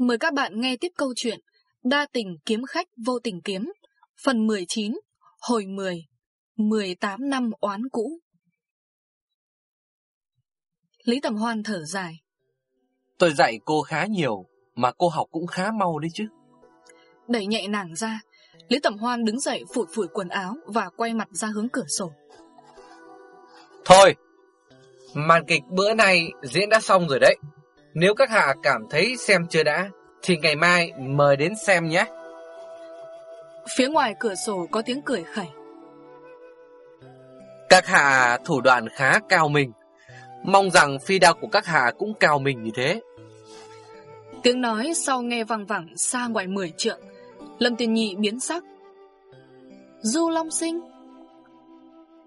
Mời các bạn nghe tiếp câu chuyện Đa tình kiếm khách vô tình kiếm Phần 19 Hồi 10 18 năm oán cũ. Lý Tầm Hoan thở dài. Tôi dạy cô khá nhiều Mà cô học cũng khá mau đấy chứ. Đẩy nhẹ nàng ra Lý Tầm Hoan đứng dậy phủi phủi quần áo Và quay mặt ra hướng cửa sổ. Thôi Màn kịch bữa nay diễn đã xong rồi đấy Nếu các hạ cảm thấy xem chưa đã Thì ngày mai mời đến xem nhé. Phía ngoài cửa sổ có tiếng cười khẩy. Các hạ thủ đoạn khá cao mình Mong rằng phi đao của các hạ cũng cao mình như thế. Tiếng nói sau nghe vang vẳng xa ngoài mười trượng Lâm Tiền Nhị biến sắc. Du Long Sinh.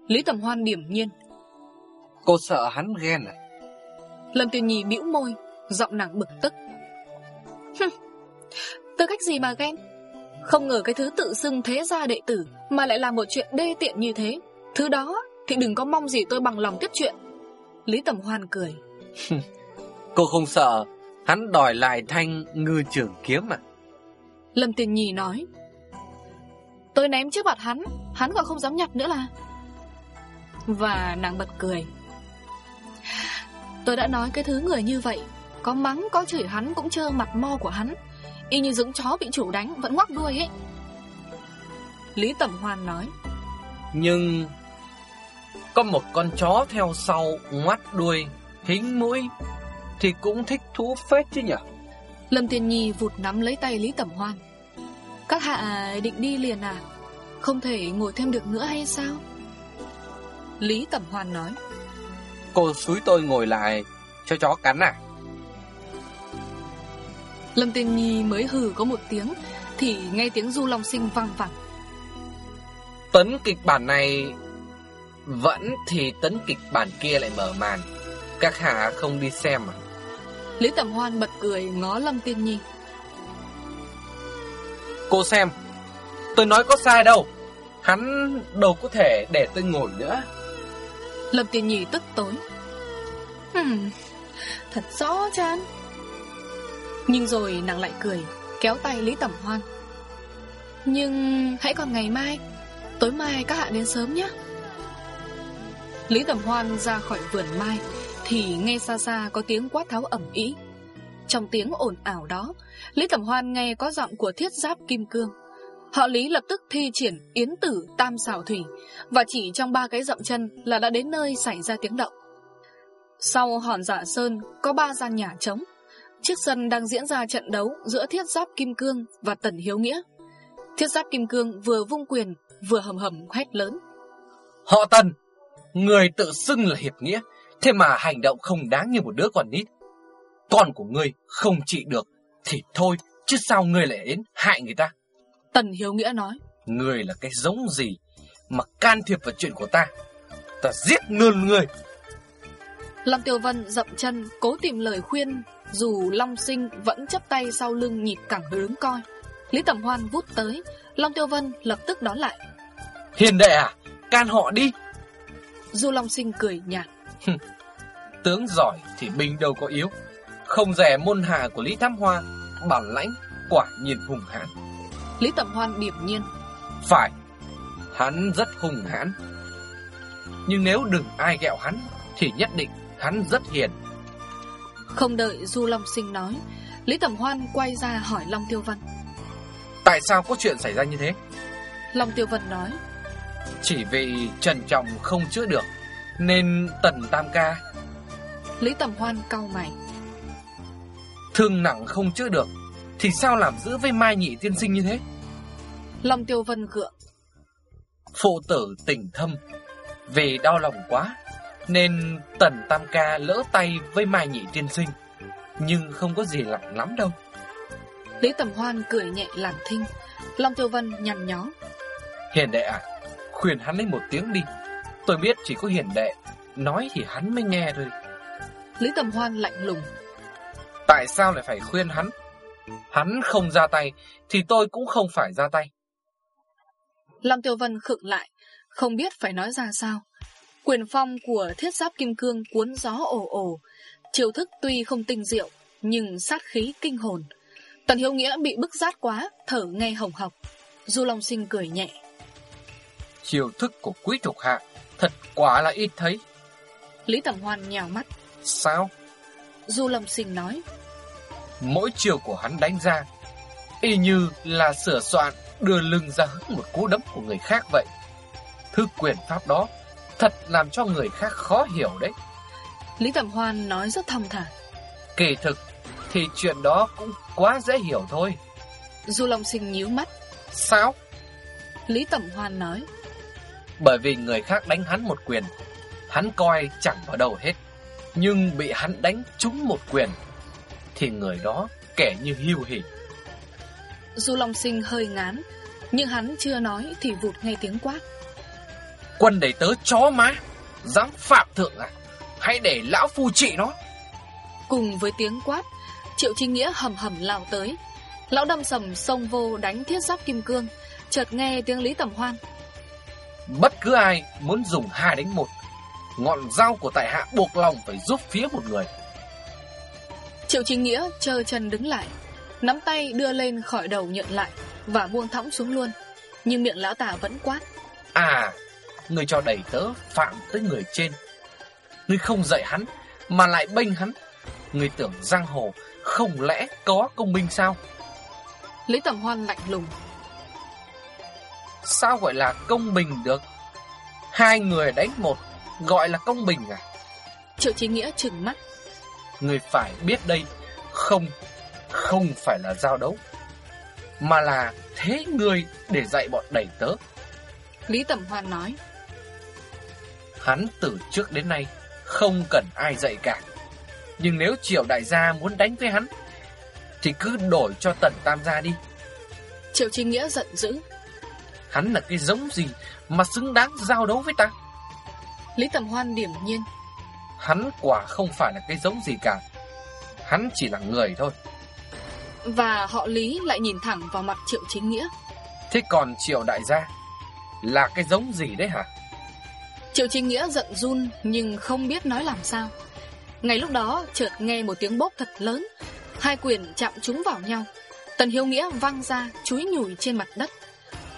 Lý Tầm Hoan điểm nhiên. Cô sợ hắn ghen à? Lâm Tiền Nhị bĩu môi Giọng nàng bực tức. Tư cách gì mà ghen? Không ngờ cái thứ tự xưng thế gia đệ tử Mà lại làm một chuyện đê tiện như thế. Thứ đó thì đừng có mong gì tôi bằng lòng tiếp chuyện. Lý Tầm Hoan cười. Cô không sợ Hắn đòi lại thanh ngư trưởng kiếm à? Lâm Tiền Nhì nói. Tôi ném trước mặt hắn Hắn còn không dám nhặt nữa là. Và nàng bật cười. Tôi đã nói cái thứ người như vậy Có mắng có chửi hắn cũng trơ mặt mo của hắn. Y như giống chó bị chủ đánh Vẫn ngoắc đuôi ấy. Lý Tẩm Hoan nói Nhưng Có một con chó theo sau Ngoắt đuôi Hính mũi Thì cũng thích thú phết chứ nhỉ Lâm Tiền Nhi vụt nắm lấy tay Lý Tẩm Hoan Các hạ định đi liền à? Không thể ngồi thêm được nữa hay sao? Lý Tẩm Hoan nói Cô xúi tôi ngồi lại Cho chó cắn à Lâm Tiên Nhi mới hừ có một tiếng Thì nghe tiếng du long sinh vang vẳng. Tấn kịch bản này Vẫn thì tấn kịch bản kia lại mở màn. Các hạ không đi xem à? Lý Tẩm Hoan bật cười ngó Lâm Tiên Nhi. Cô xem Tôi nói có sai đâu. Hắn đâu có thể để tôi ngồi nữa. Lâm Tiên Nhi tức tối. Hmm, Thật rõ chan nhưng rồi nàng lại cười, Kéo tay Lý Tẩm Hoan. Nhưng hãy còn ngày mai, Tối mai các hạ đến sớm nhé. Lý Tẩm Hoan ra khỏi vườn mai, Thì nghe xa xa có tiếng quát tháo ẩm ý. Trong tiếng ồn ảo đó, Lý Tẩm Hoan nghe có giọng của thiết giáp kim cương. Họ Lý lập tức thi triển yến tử tam xảo thủy, Và chỉ trong ba cái dậm chân là đã đến nơi xảy ra tiếng động. Sau hòn dạ sơn, có ba gian nhà trống. Chiếc sân đang diễn ra trận đấu giữa thiết giáp kim cương và tần hiếu nghĩa. Thiết giáp kim cương vừa vung quyền vừa hầm hầm hét lớn. Họ tần Người tự xưng là hiệp nghĩa Thế mà hành động không đáng như một đứa con nít. Con của ngươi không trị được Thì thôi Chứ sao ngươi lại đến hại người ta? Tần Hiếu Nghĩa nói. Ngươi là cái giống gì Mà can thiệp vào chuyện của ta? Ta giết luôn ngươi Lâm Tiêu Vân dậm chân Cố tìm lời khuyên Dù Long Sinh vẫn chấp tay sau lưng nhịp cẳng đứng coi. Lý Tẩm Hoan vút tới Long Tiêu Vân lập tức đón lại. Hiền đệ à Can họ đi. Du Long Sinh cười nhạt. Tướng giỏi thì binh đâu có yếu. Không rẻ môn hạ của Lý Thám Hoa Bản lãnh quả nhiên hùng hãn. Lý Tẩm Hoan điệp nhiên. Phải Hắn rất hung hãn. Nhưng nếu đừng ai ghẹo hắn Thì nhất định hắn rất hiền Không đợi Du Long Sinh nói Lý Tẩm Hoan quay ra hỏi Long Tiêu Vân. Tại sao có chuyện xảy ra như thế? Long Tiêu Vân nói Chỉ vì Trần Trọng không chữa được Nên Tần Tam Ca. Lý Tẩm Hoan cau mày. Thương nặng không chữa được Thì sao làm giữ với Mai Nhị tiên sinh như thế? Long Tiêu Vân gượng. Phụ tử tình thâm Vì đau lòng quá Nên Tần Tam Ca lỡ tay với Mai Nhị tiên sinh Nhưng không có gì lặng lắm đâu. Lý Tầm Hoan cười nhẹ làm thinh Long Tiêu Vân nhằn nhó. Hiền đệ à Khuyên hắn lấy một tiếng đi. Tôi biết chỉ có hiền đệ Nói thì hắn mới nghe thôi. Lý Tầm Hoan lạnh lùng. Tại sao lại phải khuyên hắn? Hắn không ra tay Thì tôi cũng không phải ra tay. Long Tiêu Vân khựng lại Không biết phải nói ra sao Quyền phong của thiết giáp kim cương cuốn gió ồ ồ. Chiêu thức tuy không tinh diệu Nhưng sát khí kinh hồn. Tần Hiếu Nghĩa bị bức rát quá Thở nghe hồng hộc. Du Long Sinh cười nhẹ. Chiêu thức của quý thuộc hạ Thật quá là ít thấy. Lý Tẩm Hoan nhào mắt. Sao? Du Long Sinh nói. Mỗi chiều của hắn đánh ra Y như là sửa soạn Đưa lưng ra hứng một cú đấm của người khác vậy. Thứ quyền pháp đó Thật làm cho người khác khó hiểu đấy. Lý Tẩm Hoan nói rất thong thả. Kỳ thực Thì chuyện đó cũng quá dễ hiểu thôi. Du Long Sinh nhíu mắt. Sao? Lý Tẩm Hoan nói. Bởi vì người khác đánh hắn một quyền Hắn coi chẳng vào đâu hết. Nhưng bị hắn đánh trúng một quyền Thì người đó kẻ như hiu hỉ. Du Long Sinh hơi ngán Nhưng hắn chưa nói thì vụt ngay tiếng quát Quân đầy tớ chó má. Dám phạm thượng à? Hãy để lão phu trị nó. Cùng với tiếng quát Triệu Trinh Nghĩa hầm hầm lao tới. Lão đâm sầm xông vô đánh thiết giáp kim cương Chợt nghe tiếng Lý Tầm Hoan. Bất cứ ai muốn dùng hai đánh một Ngọn dao của tại hạ buộc lòng phải giúp phía một người. Triệu Trinh Nghĩa chờ chân đứng lại Nắm tay đưa lên khỏi đầu nhận lại Và buông thõng xuống luôn. Nhưng miệng lão tả vẫn quát. À Người cho đầy tớ phạm tới người trên. Người không dạy hắn Mà lại bênh hắn. Người tưởng giang hồ Không lẽ có công minh sao? Lý Tầm Hoan lạnh lùng. Sao gọi là công bình được? Hai người đánh một Gọi là công bình à? Triệu Chí Nghĩa trừng mắt. Người phải biết đây Không Không phải là giao đấu Mà là thế người để dạy bọn đầy tớ. Lý Tầm Hoan nói Hắn từ trước đến nay Không cần ai dạy cả. Nhưng nếu Triệu Đại gia muốn đánh với hắn Thì cứ đổi cho Tần Tam gia đi. Triệu Trinh Nghĩa giận dữ. Hắn là cái giống gì Mà xứng đáng giao đấu với ta? Lý Tầm Hoan điểm nhiên. Hắn quả không phải là cái giống gì cả. Hắn chỉ là người thôi. Và họ Lý lại nhìn thẳng vào mặt Triệu Chính Nghĩa. Thế còn Triệu Đại gia Là cái giống gì đấy hả Triệu Chính Nghĩa giận run Nhưng không biết nói làm sao. Ngay lúc đó chợt nghe một tiếng bốc thật lớn. Hai quyền chạm chúng vào nhau. Tần Hiếu Nghĩa văng ra Chúi nhủi trên mặt đất.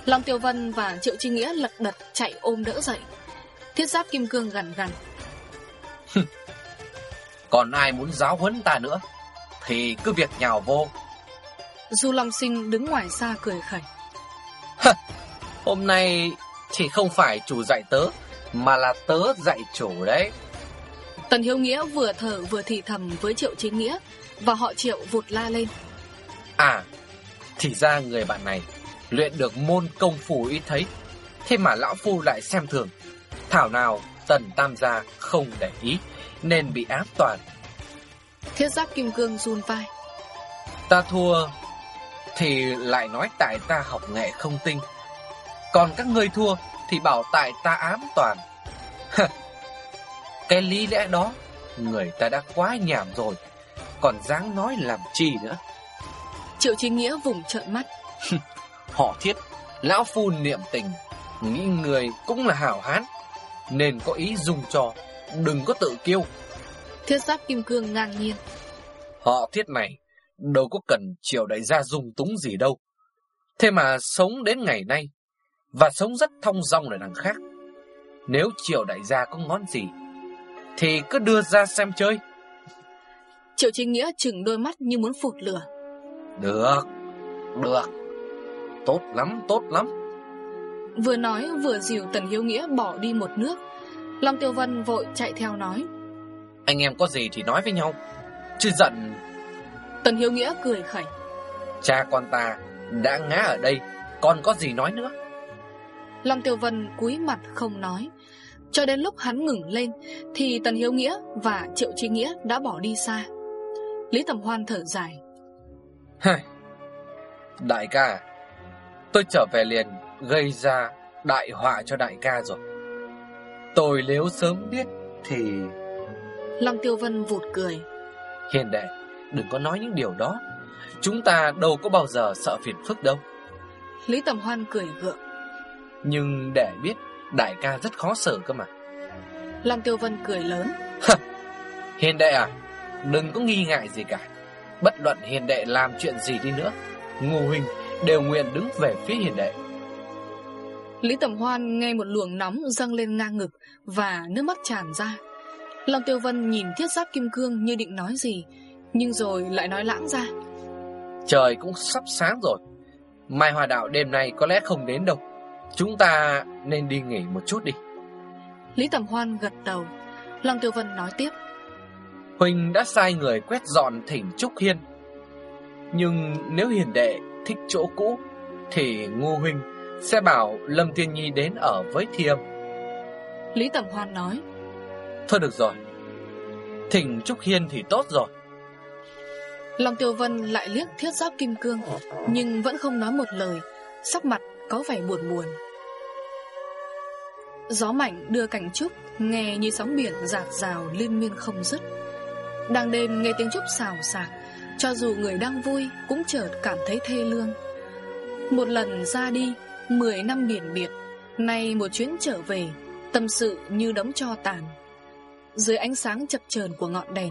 Long Tiêu Vân và Triệu Trinh Nghĩa lật đật chạy ôm đỡ dậy. Thiết giáp kim cương gần gần Còn ai muốn giáo huấn ta nữa Thì cứ việc nhào vô. Du Long Sinh đứng ngoài xa cười khẩy. Hôm nay chỉ không phải chủ dạy tớ Mà là tớ dạy chủ đấy. Tần Hiếu Nghĩa vừa thở vừa thì thầm với Triệu Chính Nghĩa Và họ Triệu vụt la lên. À Thì ra người bạn này Luyện được môn công phu ít thấy Thế mà lão phu lại xem thường. Thảo nào tần tam gia không để ý Nên bị áp toàn. Thiết giáp kim cương run vai. Ta thua Thì lại nói tại ta học nghệ không tinh Còn các ngươi thua Thì bảo tại ta ám toàn. Cái lý lẽ đó Người ta đã quá nhảm rồi Còn dáng nói làm chi nữa? Triệu Chính Nghĩa vùng trợn mắt. Họ thiết Lão phu niệm tình Nghĩ người cũng là hảo hán Nên có ý dùng cho Đừng có tự kiêu. Thiết giáp kim cương ngang nhiên. Họ thiết này Đâu có cần triều đại gia dùng túng gì đâu. Thế mà sống đến ngày nay Và sống rất thông dong ở đằng khác. Nếu triều đại gia có ngón gì Thì cứ đưa ra xem chơi. Triệu Chính Nghĩa chừng đôi mắt như muốn phụt lửa. Được Được. Tốt lắm, tốt lắm. Vừa nói vừa dìu Tần Hiếu Nghĩa bỏ đi một nước. Long Tiêu Vân vội chạy theo nói. Anh em có gì thì nói với nhau. Chứ giận. Tần Hiếu Nghĩa cười khẩy. Cha con ta đã ngã ở đây Còn có gì nói nữa Long Tiêu Vân cúi mặt không nói. Cho đến lúc hắn ngừng lên Thì Tần Hiếu Nghĩa và Triệu Trí Nghĩa đã bỏ đi xa. Lý Tầm Hoan thở dài. Đại ca Tôi trở về liền Gây ra đại họa cho đại ca rồi. Tôi nếu sớm biết Thì Long Tiêu Vân vụt cười. Hiền đệ Đừng có nói những điều đó. Chúng ta đâu có bao giờ sợ phiền phức đâu. Lý Tầm Hoan cười gượng Nhưng để biết Đại ca rất khó xử cơ mà. Long Tiêu Vân cười lớn. Hiền đệ à Đừng có nghi ngại gì cả. Bất luận hiền đệ làm chuyện gì đi nữa Ngô huynh đều nguyện đứng về phía hiền đệ. Lý Tẩm Hoan nghe một luồng nóng dâng lên ngang ngực Và nước mắt tràn ra. Long Tiêu Vân nhìn thiết giáp kim cương như định nói gì Nhưng rồi lại nói lãng ra. Trời cũng sắp sáng rồi. Mai Hòa Đạo đêm nay có lẽ không đến đâu Chúng ta nên đi nghỉ một chút đi. Lý Tẩm Hoan gật đầu. Long Tiêu Vân nói tiếp. Huỳnh đã sai người quét dọn thỉnh Trúc Hiên. Nhưng nếu hiền đệ thích chỗ cũ Thì Ngô Huynh sẽ bảo Lâm Tiên Nhi đến ở với Thiêm Lý Tẩm Hoan nói. Thôi được rồi. Thỉnh Trúc Hiên thì tốt rồi. Long Tiêu Vân lại liếc thiết giáp kim cương Nhưng vẫn không nói một lời. Sắc mặt có vẻ buồn buồn Gió mạnh đưa cảnh trúc, Nghe như sóng biển giạt rào liên miên không dứt. Đang đêm nghe tiếng trúc xào xạc, Cho dù người đang vui Cũng chợt cảm thấy thê lương. Một lần ra đi, Mười năm biển biệt, Nay một chuyến trở về, Tâm sự như đống cho tàn. Dưới ánh sáng chập chờn của ngọn đèn,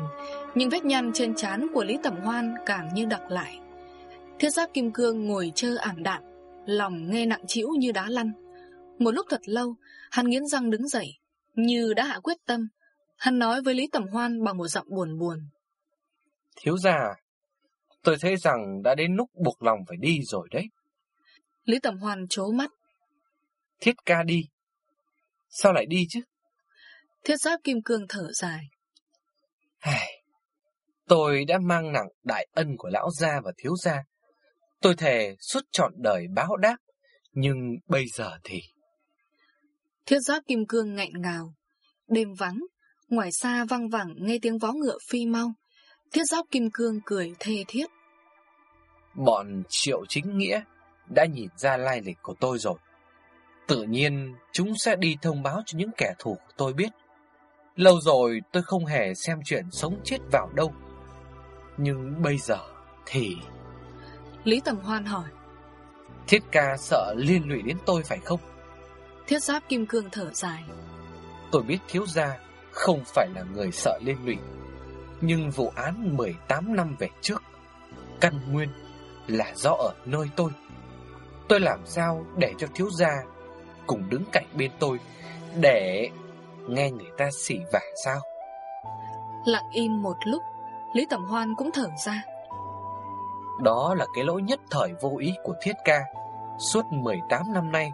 Những vết nhăn trên trán của Lý Tẩm Hoan Càng như đặc lại. Thiết giáp kim cương ngồi chơ ảm đạm, Lòng nghe nặng chịu như đá lăn. Một lúc thật lâu Hắn nghiến răng đứng dậy Như đã hạ quyết tâm. Hắn nói với Lý Tẩm Hoan bằng một giọng buồn buồn. Thiếu già Tôi thấy rằng đã đến lúc buộc lòng phải đi rồi đấy. Lý Tẩm Hoan chố mắt. Thiết ca đi. Sao lại đi chứ? Thiết giáp kim cương thở dài. Ai, Tôi đã mang nặng đại ân của lão gia và thiếu gia. Tôi thề suốt trọn đời báo đáp Nhưng bây giờ thì Thiết giáp kim cương ngạnh ngào. Đêm vắng Ngoài xa văng vẳng nghe tiếng vó ngựa phi mau. Thiết giáp kim cương cười thê thiết. Bọn triệu chính nghĩa Đã nhìn ra lai lịch của tôi rồi. Tự nhiên chúng sẽ đi thông báo cho những kẻ thù của tôi biết. Lâu rồi tôi không hề xem chuyện sống chết vào đâu. Nhưng bây giờ thì... Lý Tầm Hoan hỏi. Thiết ca sợ liên lụy đến tôi phải không? Thiết giáp kim cương thở dài. Tôi biết thiếu gia không phải là người sợ liên lụy Nhưng vụ án 18 năm về trước Căn nguyên là do ở nơi tôi. Tôi làm sao để cho thiếu gia cùng đứng cạnh bên tôi Để nghe người ta xỉ vả sao? Lặng im một lúc Lý Tẩm Hoan cũng thở ra. Đó là cái lỗi nhất thời vô ý của Thiết Ca. Suốt 18 năm nay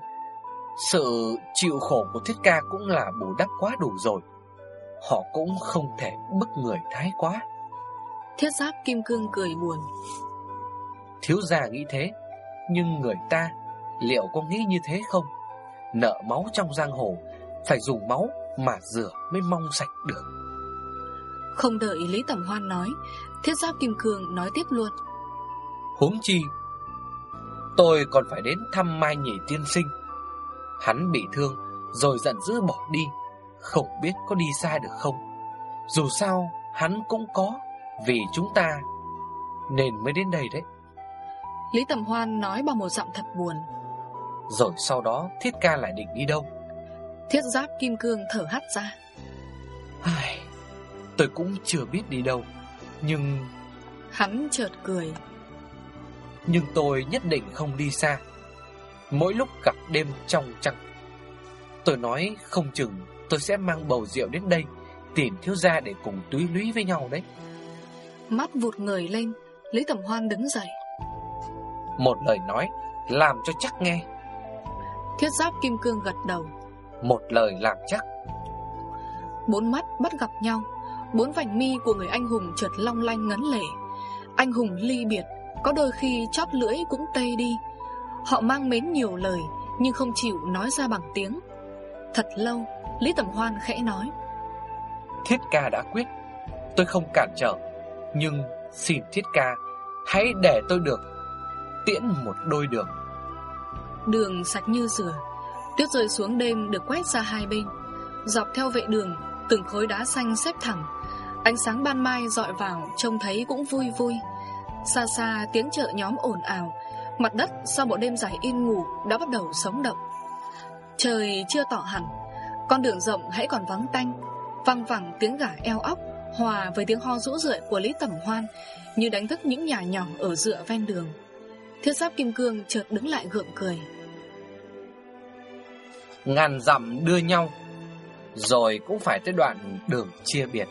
Sự chịu khổ của Thiết Ca cũng là bù đắp quá đủ rồi. Họ cũng không thể bức người thái quá. Thiết giáp kim cương cười buồn. Thiếu gia nghĩ thế Nhưng người ta liệu có nghĩ như thế không? Nợ máu trong giang hồ Phải dùng máu mà rửa mới mong sạch được. Không đợi Lý Tẩm Hoan nói Thiết giáp kim cương nói tiếp luôn. Huống chi Tôi còn phải đến thăm Mai Nhị tiên sinh Hắn bị thương Rồi giận dữ bỏ đi Không biết có đi xa được không. Dù sao hắn cũng có Vì chúng ta Nên mới đến đây đấy. Lý Tầm Hoan nói bằng một giọng thật buồn. Rồi sau đó Thiết ca lại định đi đâu? Thiết giáp kim cương thở hắt ra. Ai, Tôi cũng chưa biết đi đâu Nhưng Hắn chợt cười. Nhưng tôi nhất định không đi xa Mỗi lúc gặp đêm trong trăng. Tôi nói không chừng Tôi sẽ mang bầu rượu đến đây Tìm thiếu gia để cùng túy lúy với nhau đấy. Mắt vụt người lên Lý Tầm Hoan đứng dậy. Một lời nói Làm cho chắc nghe. Thiết giáp kim cương gật đầu. Một lời làm chắc. Bốn mắt bắt gặp nhau Bốn vành mi của người anh hùng chợt long lanh ngấn lệ. Anh hùng ly biệt Có đôi khi chót lưỡi cũng tê đi Họ mang mến nhiều lời Nhưng không chịu nói ra bằng tiếng. Thật lâu Lý Tầm Hoan khẽ nói. Thiết ca đã quyết Tôi không cản trở Nhưng xin thiết ca Hãy để tôi được Tiễn một đôi đường. Đường sạch như rửa Tuyết rơi xuống đêm được quét ra hai bên. Dọc theo vệ đường Từng khối đá xanh xếp thẳng. Ánh sáng ban mai dọi vào Trông thấy cũng vui vui. Xa xa tiếng chợ nhóm ồn ào Mặt đất sau một đêm dài yên ngủ Đã bắt đầu sống động. Trời chưa tỏ hẳn Con đường rộng hãy còn vắng tanh Văng vẳng tiếng gà eo óc Hòa với tiếng ho rũ rượi của Lý Tẩm Hoan Như đánh thức những nhà nhỏ ở dựa ven đường. Thiết giáp kim cương chợt đứng lại gượng cười. Ngàn dặm đưa nhau Rồi cũng phải tới đoạn đường chia biệt.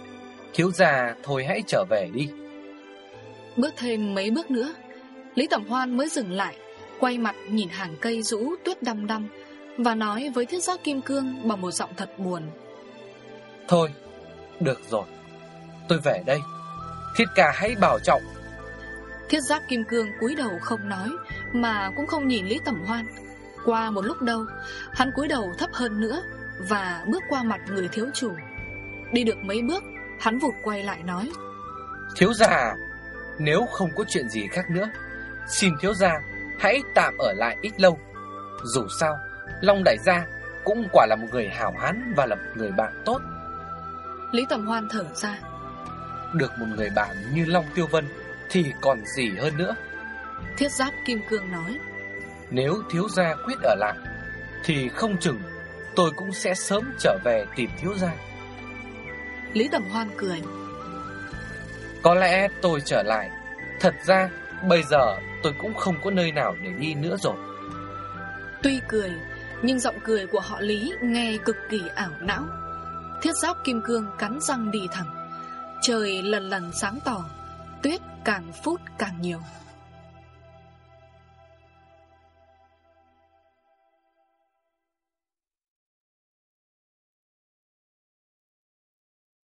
Thiếu gia thôi hãy trở về đi. Bước thêm mấy bước nữa Lý Tẩm Hoan mới dừng lại Quay mặt nhìn hàng cây rũ tuyết đăm đăm Và nói với thiết giáp kim cương Bằng một giọng thật buồn. Thôi, được rồi. Tôi về đây. Thiết ca hãy bảo trọng. Thiết giáp kim cương cúi đầu không nói Mà cũng không nhìn Lý Tẩm Hoan. Qua một lúc đâu Hắn cúi đầu thấp hơn nữa Và bước qua mặt người thiếu chủ. Đi được mấy bước Hắn vụt quay lại nói. Thiếu gia Nếu không có chuyện gì khác nữa Xin thiếu gia hãy tạm ở lại ít lâu. Dù sao Long đại gia cũng quả là một người hảo hán Và là một người bạn tốt. Lý Tầm Hoan thở ra. Được một người bạn như Long Tiêu Vân Thì còn gì hơn nữa. Thiết giáp Kim Cương nói. Nếu thiếu gia quyết ở lại Thì không chừng Tôi cũng sẽ sớm trở về tìm thiếu gia. Lý Tầm Hoan cười. Có lẽ tôi trở lại Thật ra bây giờ tôi cũng không có nơi nào để đi nữa rồi. Tuy cười, Nhưng giọng cười của họ Lý nghe cực kỳ ảo não. Thiết giáp kim cương cắn răng đi thẳng. Trời lần lần sáng tỏ, Tuyết càng phút càng nhiều.